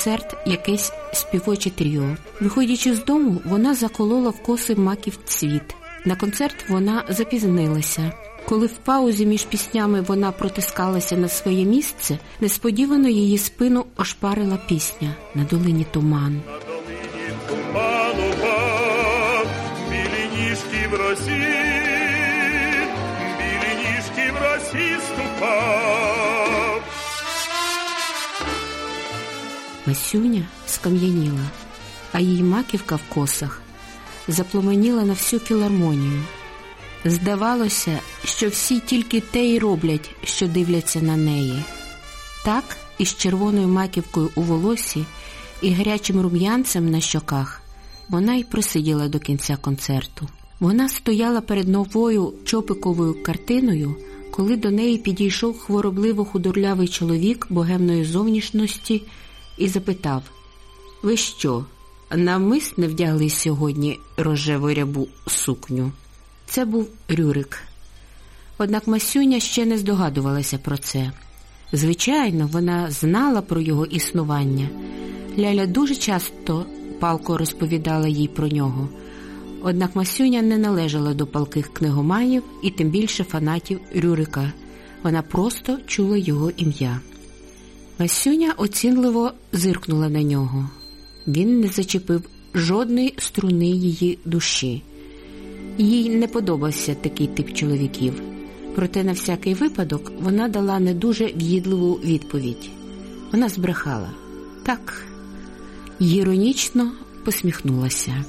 концерт якесь співоче тріо. Виходячи з дому, вона заколола в коси маків цвіт. На концерт вона запізнилася. Коли в паузі між піснями вона протискалася на своє місце, несподівано її спину ошпарила пісня на долині туман. На білі ніжки в росі ступав. Масюня скам'яніла, а її маківка в косах запломеніла на всю філармонію. Здавалося, що всі тільки те й роблять, що дивляться на неї. Так, із червоною маківкою у волосі і гарячим рум'янцем на щоках вона й просиділа до кінця концерту. Вона стояла перед новою чопиковою картиною, коли до неї підійшов хворобливо худорлявий чоловік богемної зовнішності і запитав: Ви що, навмисне вдягли сьогодні рожеву рябу сукню? Це був Рюрик. Однак Масюня ще не здогадувалася про це. Звичайно, вона знала про його існування. Ляля дуже часто палко розповідала їй про нього. Однак Масюня не належала до палких книгоманів і тим більше фанатів Рюрика. Вона просто чула його ім'я. Масюня оцінливо зиркнула на нього. Він не зачепив жодної струни її душі. Їй не подобався такий тип чоловіків. Проте на всякий випадок вона дала не дуже в'їдливу відповідь. Вона збрехала. Так, іронічно посміхнулася.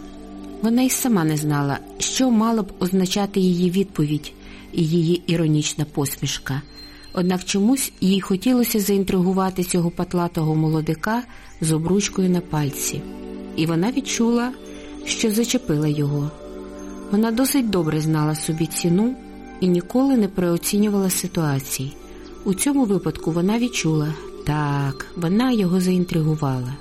Вона й сама не знала, що мала б означати її відповідь і її іронічна посмішка. Однак чомусь їй хотілося заінтригувати цього патлатого молодика з обручкою на пальці, і вона відчула, що зачепила його. Вона досить добре знала собі ціну і ніколи не переоцінювала ситуацій. У цьому випадку вона відчула так, вона його заінтригувала.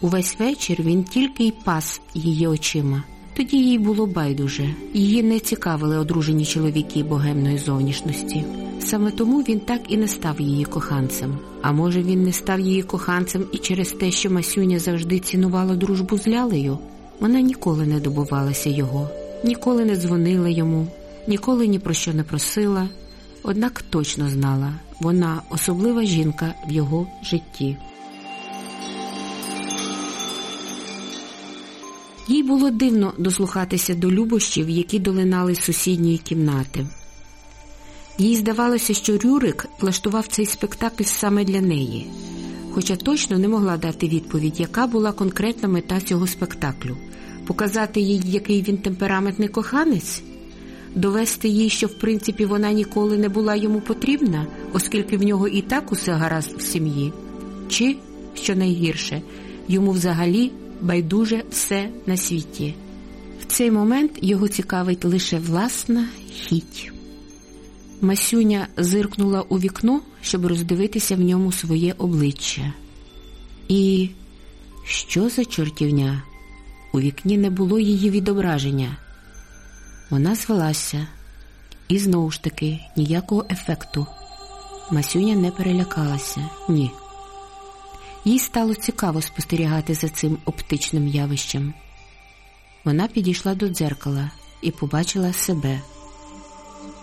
Увесь вечір він тільки й пас її очима. Тоді їй було байдуже, її не цікавили одружені чоловіки богемної зовнішності. Саме тому він так і не став її коханцем. А може, він не став її коханцем і через те, що Масюня завжди цінувала дружбу з Лялею? Вона ніколи не добувалася його, ніколи не дзвонила йому, ніколи ні про що не просила. Однак точно знала, вона особлива жінка в його житті. Їй було дивно дослухатися до любощів, які долинали з сусідньої кімнати. Їй здавалося, що Рюрик влаштував цей спектакль саме для неї, хоча точно не могла дати відповідь, яка була конкретна мета цього спектаклю. Показати їй, який він темпераментний коханець, довести їй, що в принципі вона ніколи не була йому потрібна, оскільки в нього і так усе гаразд в сім'ї, чи, що найгірше, йому взагалі байдуже все на світі. В цей момент його цікавить лише власна хіть. Масюня зиркнула у вікно, щоб роздивитися в ньому своє обличчя. І що за чортівня? У вікні не було її відображення. Вона звелася, і знову ж таки ніякого ефекту. Масюня не перелякалася, ні. Їй стало цікаво спостерігати за цим оптичним явищем. Вона підійшла до дзеркала і побачила себе.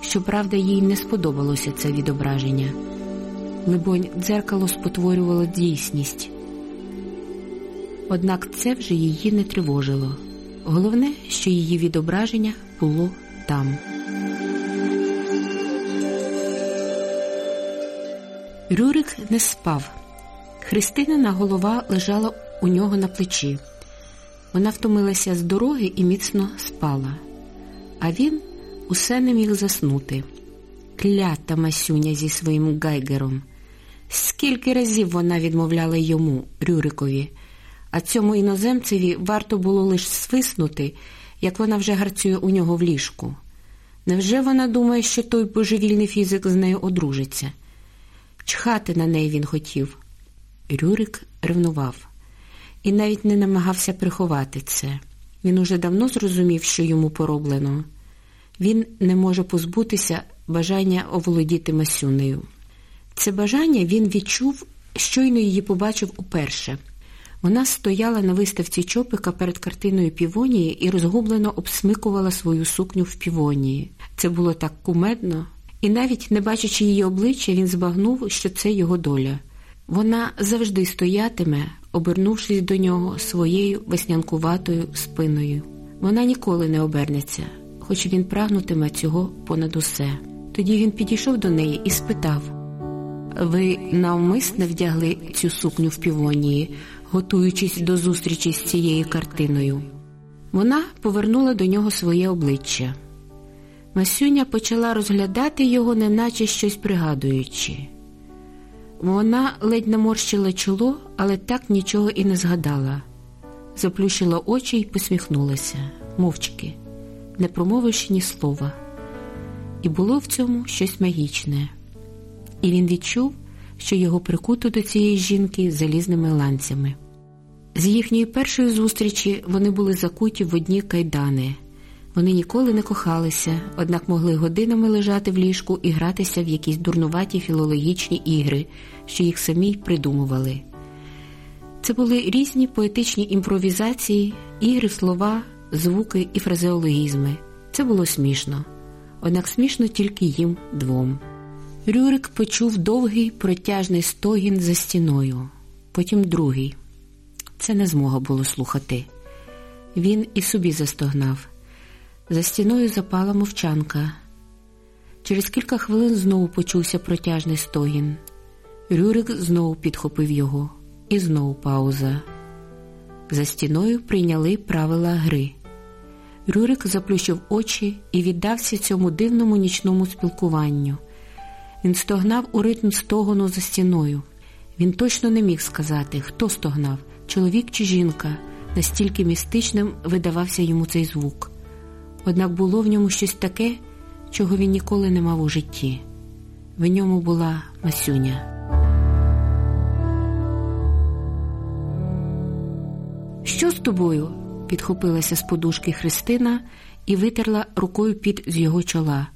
Щоправда, їй не сподобалося це відображення. Либонь, дзеркало спотворювало дійсність. Однак це вже її не тривожило. Головне, що її відображення було там. Рюрик не спав. Христинина голова лежала у нього на плечі. Вона втомилася з дороги і міцно спала. А він усе не міг заснути. Клята Масюня зі своїм гайгером. Скільки разів вона відмовляла йому, Рюрикові, а цьому іноземцеві варто було лише свиснути, як вона вже гарцює у нього в ліжку. Невже вона думає, що той божевільний фізик з нею одружиться? Чхати на неї він хотів. Рюрик ревнував і навіть не намагався приховати це. Він уже давно зрозумів, що йому пороблено. Він не може позбутися бажання оволодіти Масюнею. Це бажання він відчув, щойно її побачив уперше. Вона стояла на виставці чопика перед картиною півонії і розгублено обсмикувала свою сукню в півонії. Це було так кумедно, і навіть не бачачи її обличчя, він збагнув, що це його доля. Вона завжди стоятиме, обернувшись до нього своєю веснянкуватою спиною. Вона ніколи не обернеться, хоч він прагнутиме цього понад усе. Тоді він підійшов до неї і спитав Ви навмисне вдягли цю сукню в півонії, готуючись до зустрічі з цією картиною. Вона повернула до нього своє обличчя. Масюня почала розглядати його, неначе щось пригадуючи. Вона ледь наморщила чоло, але так нічого і не згадала. Заплющила очі і посміхнулася, мовчки, не промовивши ні слова. І було в цьому щось магічне. І він відчув, що його прикуто до цієї жінки залізними ланцями. З їхньої першої зустрічі вони були закуті в одні кайдани. Вони ніколи не кохалися, однак могли годинами лежати в ліжку і гратися в якісь дурнуваті філологічні ігри, що їх самі придумували. Це були різні поетичні імпровізації, ігри слова, звуки і фразеологізми. Це було смішно, однак смішно тільки їм двом. Рюрик почув довгий протяжний стогін за стіною, потім другий. Це не змога було слухати. Він і собі застогнав. За стіною запала мовчанка. Через кілька хвилин знову почувся протяжний стогін. Рюрик знову підхопив його, і знову пауза. За стіною прийняли правила гри. Рюрик заплющив очі і віддався цьому дивному нічному спілкуванню. Він стогнав у ритм стогону за стіною. Він точно не міг сказати, хто стогнав, чоловік чи жінка, настільки містичним видавався йому цей звук. Однак було в ньому щось таке, чого він ніколи не мав у житті. В ньому була Масюня. Що з тобою? підхопилася з подушки Христина і витерла рукою під з його чола.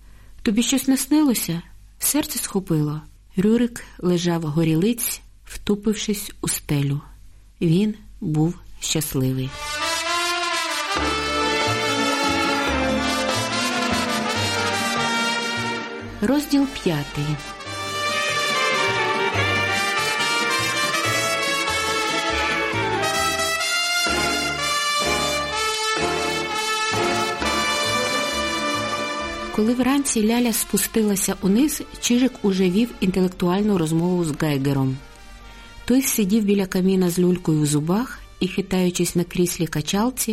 Тобі щось наснилося? Серце схопило. Рюрик лежав горілиць, втупившись у стелю. Він був щасливий. Розділ п'ятий. Коли вранці Ляля спустилася униз, Чижик уже вів інтелектуальну розмову з Гайгером. Той сидів біля каміна з люлькою в зубах і, хитаючись на кріслі качалці,